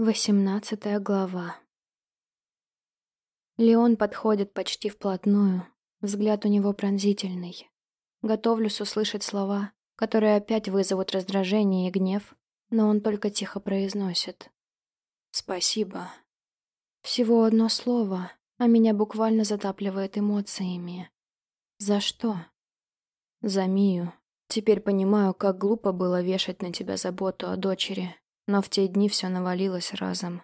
Восемнадцатая глава. Леон подходит почти вплотную. Взгляд у него пронзительный. Готовлюсь услышать слова, которые опять вызовут раздражение и гнев, но он только тихо произносит. «Спасибо». Всего одно слово, а меня буквально затапливает эмоциями. «За что?» «За Мию. Теперь понимаю, как глупо было вешать на тебя заботу о дочери, но в те дни все навалилось разом.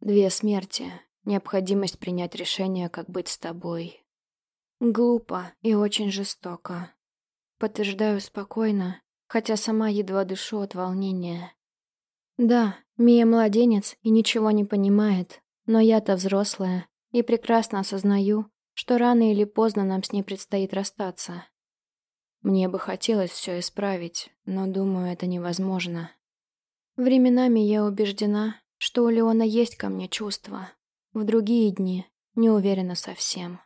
Две смерти, необходимость принять решение, как быть с тобой. Глупо и очень жестоко. Подтверждаю спокойно, хотя сама едва дышу от волнения. Да, Мия младенец и ничего не понимает, но я-то взрослая и прекрасно осознаю, что рано или поздно нам с ней предстоит расстаться. Мне бы хотелось все исправить, но думаю, это невозможно. Временами я убеждена, что у Леона есть ко мне чувства. В другие дни не уверена совсем.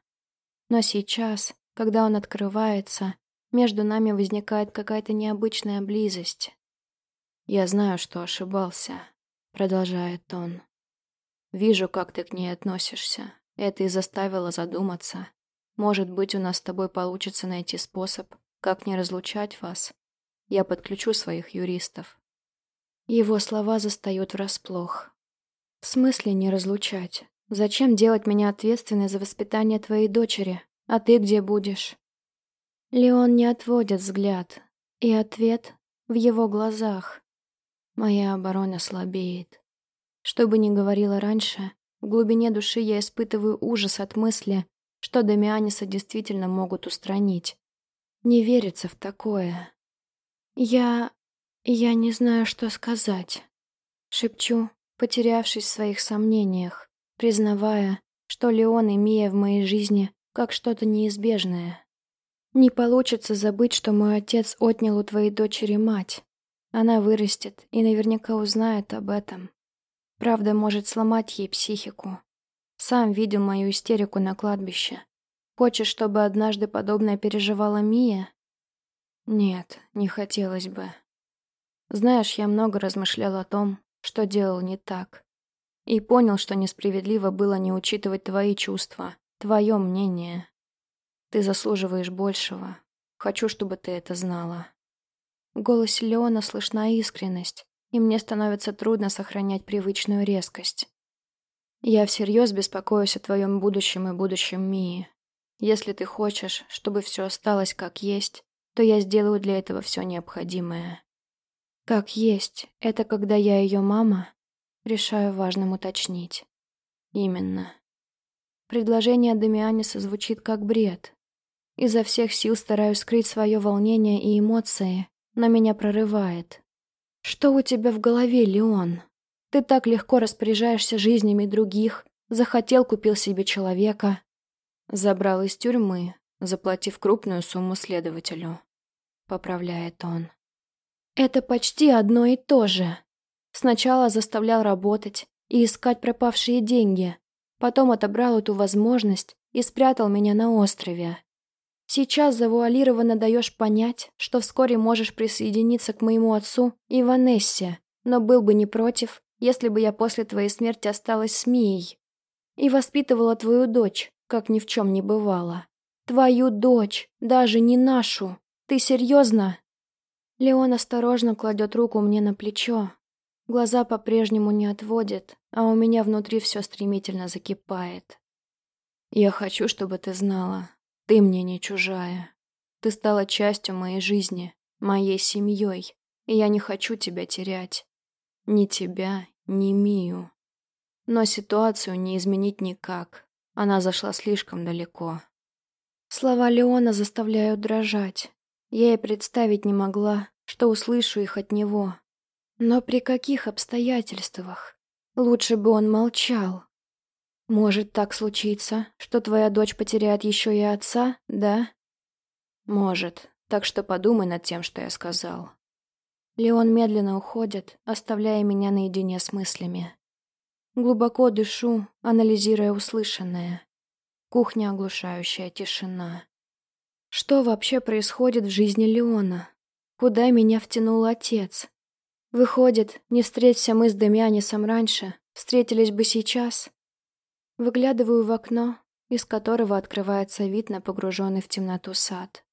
Но сейчас, когда он открывается, между нами возникает какая-то необычная близость. «Я знаю, что ошибался», — продолжает он. «Вижу, как ты к ней относишься. Это и заставило задуматься. Может быть, у нас с тобой получится найти способ, как не разлучать вас. Я подключу своих юристов. Его слова застают врасплох. В смысле не разлучать? Зачем делать меня ответственной за воспитание твоей дочери? А ты где будешь? Леон не отводит взгляд, и ответ в его глазах. Моя оборона слабеет. Что бы ни говорила раньше, в глубине души я испытываю ужас от мысли, что Дамианиса действительно могут устранить. Не верится в такое. Я... «Я не знаю, что сказать», — шепчу, потерявшись в своих сомнениях, признавая, что Леон и Мия в моей жизни как что-то неизбежное. Не получится забыть, что мой отец отнял у твоей дочери мать. Она вырастет и наверняка узнает об этом. Правда может сломать ей психику. Сам видел мою истерику на кладбище. Хочешь, чтобы однажды подобное переживала Мия? Нет, не хотелось бы. Знаешь, я много размышлял о том, что делал не так. И понял, что несправедливо было не учитывать твои чувства, твое мнение. Ты заслуживаешь большего. Хочу, чтобы ты это знала. В голосе Леона слышна искренность, и мне становится трудно сохранять привычную резкость. Я всерьез беспокоюсь о твоем будущем и будущем Мии. Если ты хочешь, чтобы все осталось как есть, то я сделаю для этого все необходимое. Как есть, это когда я ее мама, решаю важным уточнить. Именно. Предложение Дамианиса звучит как бред. Изо всех сил стараюсь скрыть свое волнение и эмоции, но меня прорывает. Что у тебя в голове, Леон? Ты так легко распоряжаешься жизнями других, захотел, купил себе человека. Забрал из тюрьмы, заплатив крупную сумму следователю. Поправляет он. Это почти одно и то же. Сначала заставлял работать и искать пропавшие деньги, потом отобрал эту возможность и спрятал меня на острове. Сейчас завуалированно даешь понять, что вскоре можешь присоединиться к моему отцу и Ванессе, но был бы не против, если бы я после твоей смерти осталась с Мией и воспитывала твою дочь, как ни в чем не бывало. Твою дочь, даже не нашу. Ты серьезно? Леон осторожно кладет руку мне на плечо. Глаза по-прежнему не отводит, а у меня внутри все стремительно закипает. «Я хочу, чтобы ты знала, ты мне не чужая. Ты стала частью моей жизни, моей семьей, и я не хочу тебя терять. Ни тебя, ни Мию. Но ситуацию не изменить никак. Она зашла слишком далеко». Слова Леона заставляют дрожать. Я и представить не могла, что услышу их от него. Но при каких обстоятельствах? Лучше бы он молчал. Может так случиться, что твоя дочь потеряет еще и отца, да? Может. Так что подумай над тем, что я сказал. Леон медленно уходит, оставляя меня наедине с мыслями. Глубоко дышу, анализируя услышанное. Кухня оглушающая тишина. Что вообще происходит в жизни Леона? Куда меня втянул отец? Выходит, не встреться мы с Демьянисом раньше, Встретились бы сейчас. Выглядываю в окно, из которого открывается вид на погруженный в темноту сад.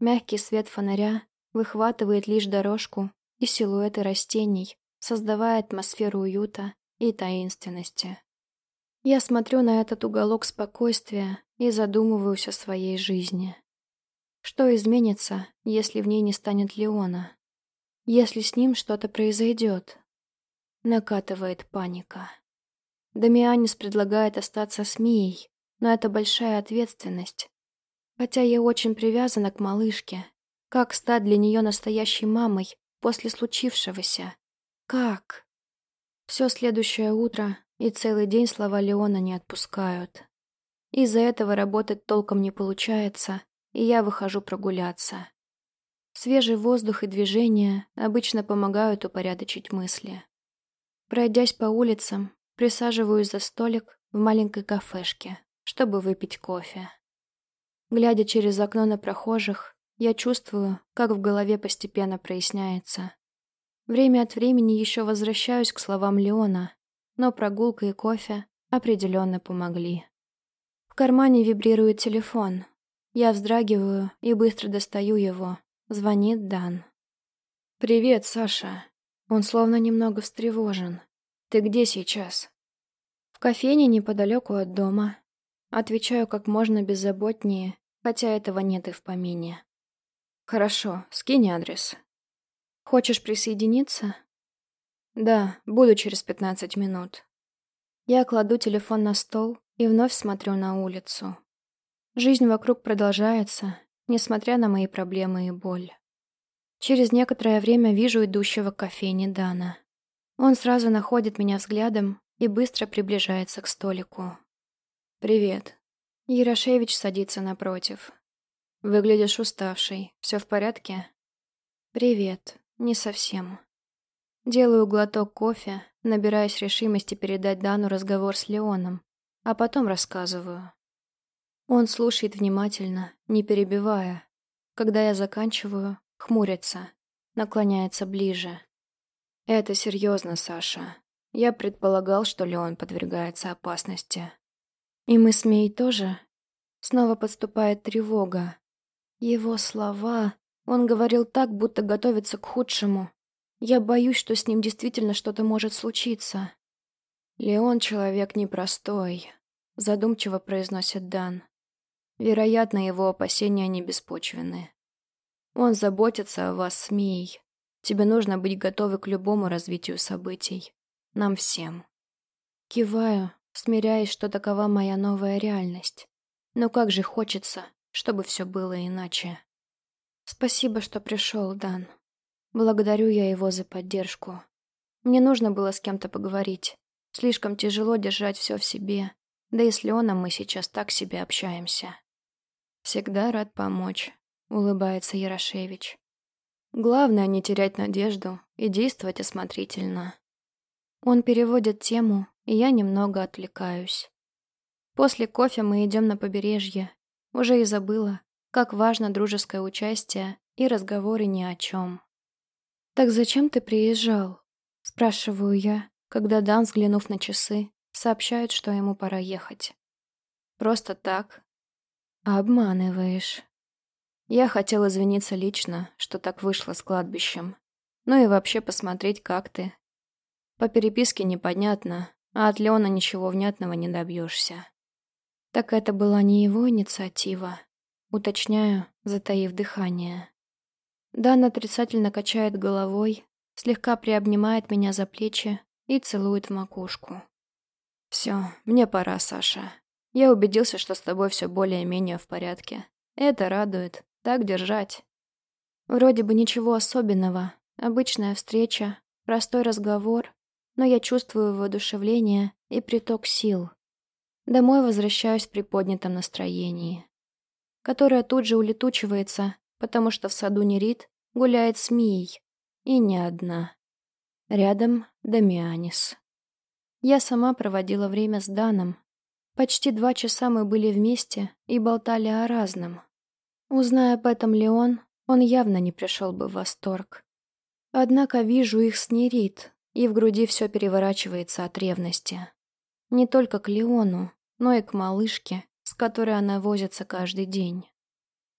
Мягкий свет фонаря выхватывает лишь дорожку и силуэты растений, создавая атмосферу уюта и таинственности. Я смотрю на этот уголок спокойствия и задумываюсь о своей жизни. Что изменится, если в ней не станет Леона? Если с ним что-то произойдет? Накатывает паника. Дамианис предлагает остаться с Мией, но это большая ответственность. Хотя я очень привязана к малышке. Как стать для нее настоящей мамой после случившегося? Как? Все следующее утро и целый день слова Леона не отпускают. Из-за этого работать толком не получается, и я выхожу прогуляться. Свежий воздух и движение обычно помогают упорядочить мысли. Пройдясь по улицам, присаживаюсь за столик в маленькой кафешке, чтобы выпить кофе. Глядя через окно на прохожих, я чувствую, как в голове постепенно проясняется. Время от времени еще возвращаюсь к словам Леона, но прогулка и кофе определенно помогли. В кармане вибрирует телефон, я вздрагиваю и быстро достаю его. Звонит Дан. «Привет, Саша». Он словно немного встревожен. «Ты где сейчас?» «В кофейне неподалеку от дома». Отвечаю как можно беззаботнее, хотя этого нет и в помине. «Хорошо, скинь адрес». «Хочешь присоединиться?» «Да, буду через пятнадцать минут». Я кладу телефон на стол и вновь смотрю на улицу. Жизнь вокруг продолжается, несмотря на мои проблемы и боль. Через некоторое время вижу идущего к кофейне Дана. Он сразу находит меня взглядом и быстро приближается к столику. «Привет». Ярошевич садится напротив. «Выглядишь уставший. Все в порядке?» «Привет. Не совсем». Делаю глоток кофе, набираясь решимости передать Дану разговор с Леоном, а потом рассказываю. Он слушает внимательно, не перебивая. Когда я заканчиваю, хмурится, наклоняется ближе. «Это серьезно, Саша. Я предполагал, что Леон подвергается опасности. И мы с Мей тоже?» Снова подступает тревога. Его слова... Он говорил так, будто готовится к худшему. Я боюсь, что с ним действительно что-то может случиться. «Леон человек непростой», — задумчиво произносит Дан. Вероятно, его опасения не беспочвенны. Он заботится о вас с Мией. Тебе нужно быть готовы к любому развитию событий. Нам всем. Киваю, смиряясь, что такова моя новая реальность. Но как же хочется, чтобы все было иначе. Спасибо, что пришел, Дан. Благодарю я его за поддержку. Мне нужно было с кем-то поговорить. Слишком тяжело держать все в себе. Да и с Леоном мы сейчас так себе общаемся. «Всегда рад помочь», — улыбается Ярошевич. «Главное не терять надежду и действовать осмотрительно». Он переводит тему, и я немного отвлекаюсь. После кофе мы идем на побережье. Уже и забыла, как важно дружеское участие и разговоры ни о чем. «Так зачем ты приезжал?» — спрашиваю я, когда Дан, взглянув на часы, сообщает, что ему пора ехать. «Просто так, «Обманываешь». Я хотел извиниться лично, что так вышло с кладбищем. Ну и вообще посмотреть, как ты. По переписке непонятно, а от Леона ничего внятного не добьешься. Так это была не его инициатива. Уточняю, затаив дыхание. Дан отрицательно качает головой, слегка приобнимает меня за плечи и целует в макушку. «Все, мне пора, Саша. Я убедился, что с тобой все более-менее в порядке. Это радует. Так держать. Вроде бы ничего особенного. Обычная встреча, простой разговор, но я чувствую воодушевление и приток сил. Домой возвращаюсь при поднятом настроении, которое тут же улетучивается, потому что в саду Нерит гуляет с Мией, и не одна. Рядом Дамианис. Я сама проводила время с Даном, Почти два часа мы были вместе и болтали о разном. Узная об этом Леон, он явно не пришел бы в восторг. Однако вижу их с Нерит, и в груди все переворачивается от ревности. Не только к Леону, но и к малышке, с которой она возится каждый день.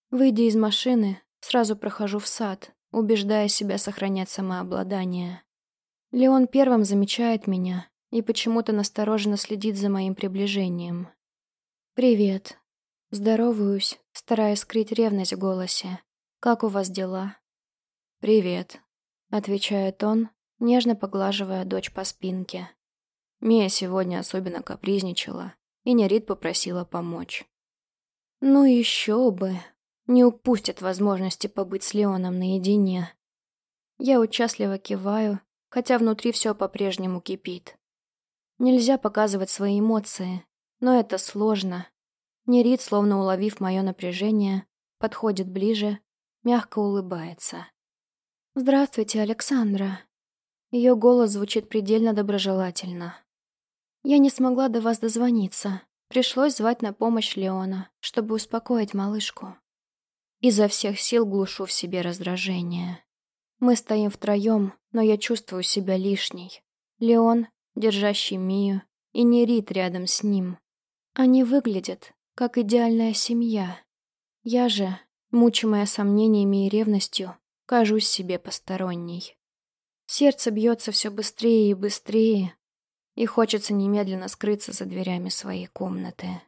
Выйдя из машины, сразу прохожу в сад, убеждая себя сохранять самообладание. Леон первым замечает меня и почему-то настороженно следит за моим приближением. «Привет». Здороваюсь, стараясь скрыть ревность в голосе. «Как у вас дела?» «Привет», — отвечает он, нежно поглаживая дочь по спинке. Мия сегодня особенно капризничала, и Нерит попросила помочь. «Ну еще бы!» Не упустит возможности побыть с Леоном наедине. Я участливо киваю, хотя внутри все по-прежнему кипит. Нельзя показывать свои эмоции, но это сложно. Нерит, словно уловив мое напряжение, подходит ближе, мягко улыбается. «Здравствуйте, Александра». Ее голос звучит предельно доброжелательно. «Я не смогла до вас дозвониться. Пришлось звать на помощь Леона, чтобы успокоить малышку. Изо всех сил глушу в себе раздражение. Мы стоим втроем, но я чувствую себя лишней. Леон, держащий Мию, и Нерит рядом с ним. Они выглядят, как идеальная семья. Я же, мучимая сомнениями и ревностью, кажусь себе посторонней. Сердце бьется все быстрее и быстрее, и хочется немедленно скрыться за дверями своей комнаты.